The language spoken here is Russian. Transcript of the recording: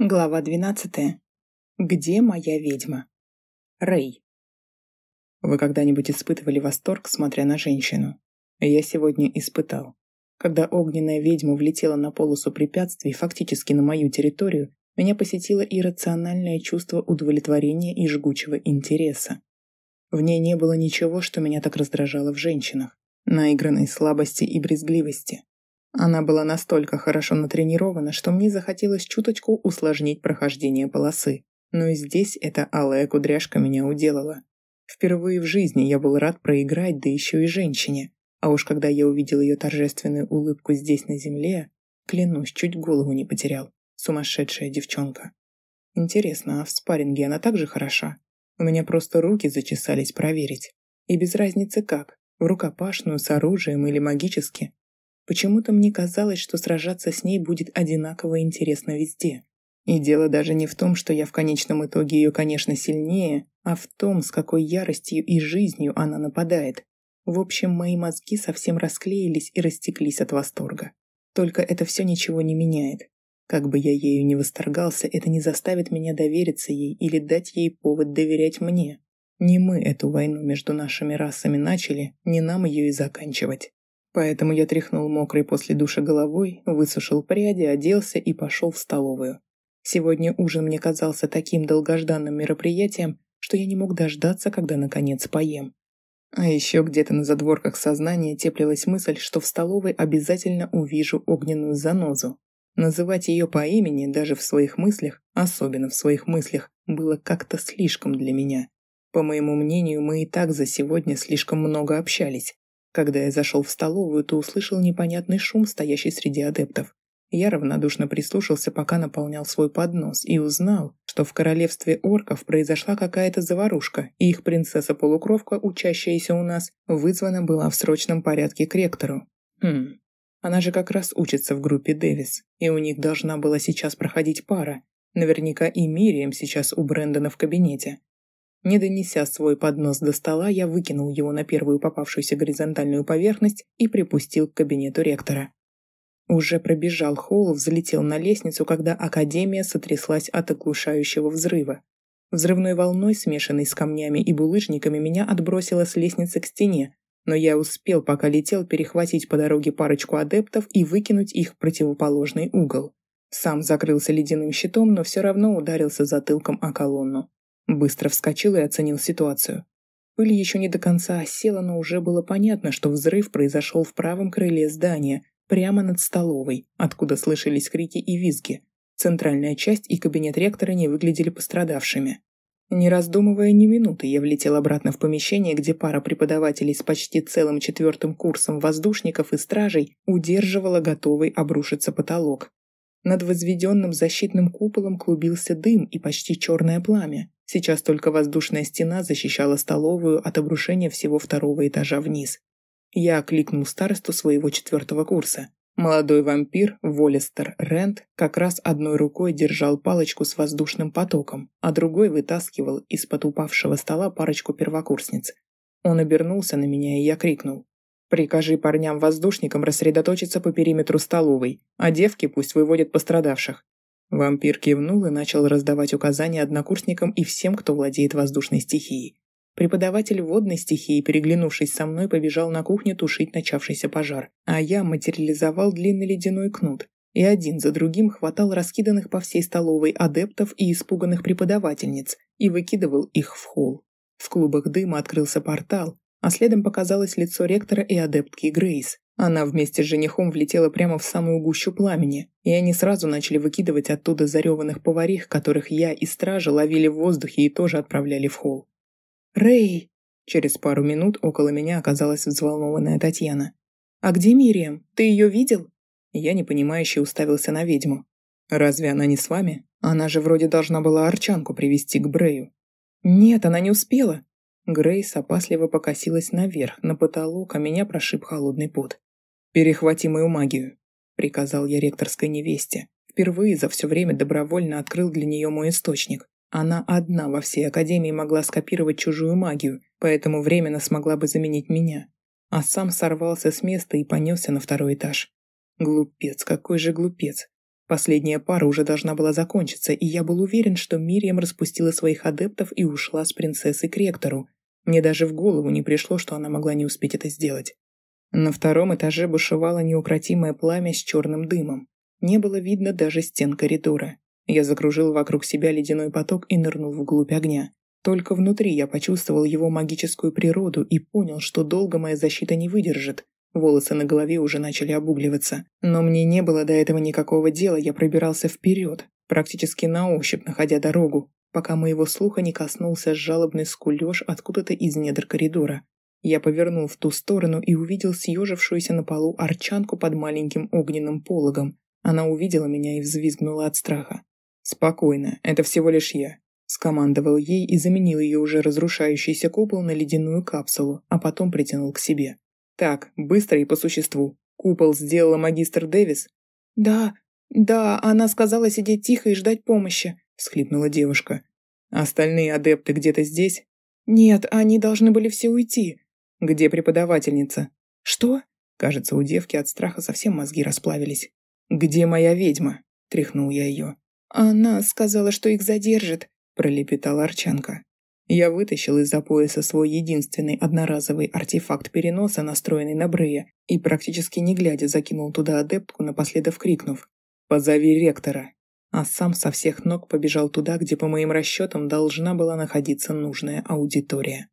Глава двенадцатая. Где моя ведьма? Рэй. Вы когда-нибудь испытывали восторг, смотря на женщину? Я сегодня испытал. Когда огненная ведьма влетела на полосу препятствий, фактически на мою территорию, меня посетило иррациональное чувство удовлетворения и жгучего интереса. В ней не было ничего, что меня так раздражало в женщинах. Наигранной слабости и брезгливости. Она была настолько хорошо натренирована, что мне захотелось чуточку усложнить прохождение полосы. Но и здесь эта алая кудряшка меня уделала. Впервые в жизни я был рад проиграть, да еще и женщине. А уж когда я увидел ее торжественную улыбку здесь на земле, клянусь, чуть голову не потерял. Сумасшедшая девчонка. Интересно, а в спарринге она так же хороша? У меня просто руки зачесались проверить. И без разницы как, в рукопашную, с оружием или магически. Почему-то мне казалось, что сражаться с ней будет одинаково интересно везде. И дело даже не в том, что я в конечном итоге ее, конечно, сильнее, а в том, с какой яростью и жизнью она нападает. В общем, мои мозги совсем расклеились и растеклись от восторга. Только это все ничего не меняет. Как бы я ею не восторгался, это не заставит меня довериться ей или дать ей повод доверять мне. Не мы эту войну между нашими расами начали, не нам ее и заканчивать. Поэтому я тряхнул мокрой после душа головой, высушил пряди, оделся и пошел в столовую. Сегодня ужин мне казался таким долгожданным мероприятием, что я не мог дождаться, когда наконец поем. А еще где-то на задворках сознания теплилась мысль, что в столовой обязательно увижу огненную занозу. Называть ее по имени даже в своих мыслях, особенно в своих мыслях, было как-то слишком для меня. По моему мнению, мы и так за сегодня слишком много общались. Когда я зашел в столовую, то услышал непонятный шум, стоящий среди адептов. Я равнодушно прислушался, пока наполнял свой поднос, и узнал, что в королевстве орков произошла какая-то заварушка, и их принцесса-полукровка, учащаяся у нас, вызвана была в срочном порядке к ректору. Хм, она же как раз учится в группе Дэвис, и у них должна была сейчас проходить пара. Наверняка и Мирием сейчас у Брэндона в кабинете. Не донеся свой поднос до стола, я выкинул его на первую попавшуюся горизонтальную поверхность и припустил к кабинету ректора. Уже пробежал холл, взлетел на лестницу, когда Академия сотряслась от оглушающего взрыва. Взрывной волной, смешанной с камнями и булыжниками, меня отбросило с лестницы к стене, но я успел, пока летел, перехватить по дороге парочку адептов и выкинуть их в противоположный угол. Сам закрылся ледяным щитом, но все равно ударился затылком о колонну. Быстро вскочил и оценил ситуацию. Пыль еще не до конца осела, но уже было понятно, что взрыв произошел в правом крыле здания, прямо над столовой, откуда слышались крики и визги. Центральная часть и кабинет ректора не выглядели пострадавшими. Не раздумывая ни минуты, я влетел обратно в помещение, где пара преподавателей с почти целым четвертым курсом воздушников и стражей удерживала готовый обрушиться потолок. Над возведенным защитным куполом клубился дым и почти черное пламя. Сейчас только воздушная стена защищала столовую от обрушения всего второго этажа вниз. Я окликнул старосту своего четвертого курса. Молодой вампир Волестер Рент как раз одной рукой держал палочку с воздушным потоком, а другой вытаскивал из-под упавшего стола парочку первокурсниц. Он обернулся на меня, и я крикнул. «Прикажи парням-воздушникам рассредоточиться по периметру столовой, а девки пусть выводят пострадавших. Вампир кивнул и начал раздавать указания однокурсникам и всем, кто владеет воздушной стихией. Преподаватель водной стихии, переглянувшись со мной, побежал на кухню тушить начавшийся пожар, а я материализовал длинный ледяной кнут и один за другим хватал раскиданных по всей столовой адептов и испуганных преподавательниц и выкидывал их в холл. В клубах дыма открылся портал, а следом показалось лицо ректора и адептки Грейс. Она вместе с женихом влетела прямо в самую гущу пламени, и они сразу начали выкидывать оттуда зареванных поварих, которых я и стража ловили в воздухе и тоже отправляли в холл. «Рэй!» Через пару минут около меня оказалась взволнованная Татьяна. «А где Мириам? Ты ее видел?» Я непонимающе уставился на ведьму. «Разве она не с вами? Она же вроде должна была Арчанку привести к Брею». «Нет, она не успела». Грейс опасливо покосилась наверх, на потолок, а меня прошиб холодный пот. «Перехвати мою магию», — приказал я ректорской невесте. Впервые за все время добровольно открыл для нее мой источник. Она одна во всей Академии могла скопировать чужую магию, поэтому временно смогла бы заменить меня. А сам сорвался с места и понесся на второй этаж. Глупец, какой же глупец. Последняя пара уже должна была закончиться, и я был уверен, что Мириам распустила своих адептов и ушла с принцессой к ректору. Мне даже в голову не пришло, что она могла не успеть это сделать. На втором этаже бушевало неукротимое пламя с черным дымом. Не было видно даже стен коридора. Я закружил вокруг себя ледяной поток и нырнул вглубь огня. Только внутри я почувствовал его магическую природу и понял, что долго моя защита не выдержит. Волосы на голове уже начали обугливаться. Но мне не было до этого никакого дела, я пробирался вперед, практически на ощупь, находя дорогу, пока моего слуха не коснулся жалобный скулеж откуда-то из недр коридора. Я повернул в ту сторону и увидел съежившуюся на полу арчанку под маленьким огненным пологом. Она увидела меня и взвизгнула от страха. «Спокойно, это всего лишь я. Скомандовал ей и заменил ее уже разрушающийся купол на ледяную капсулу, а потом притянул к себе. «Так, быстро и по существу. Купол сделала магистр Дэвис?» «Да, да, она сказала сидеть тихо и ждать помощи», — всхлипнула девушка. «Остальные адепты где-то здесь?» «Нет, они должны были все уйти». «Где преподавательница?» «Что?» Кажется, у девки от страха совсем мозги расплавились. «Где моя ведьма?» — тряхнул я ее. «Она сказала, что их задержит», пролепетала Арчанка. Я вытащил из-за пояса свой единственный одноразовый артефакт переноса, настроенный на Брея, и практически не глядя закинул туда адептку, напоследок крикнув «Позови ректора!» А сам со всех ног побежал туда, где, по моим расчетам, должна была находиться нужная аудитория.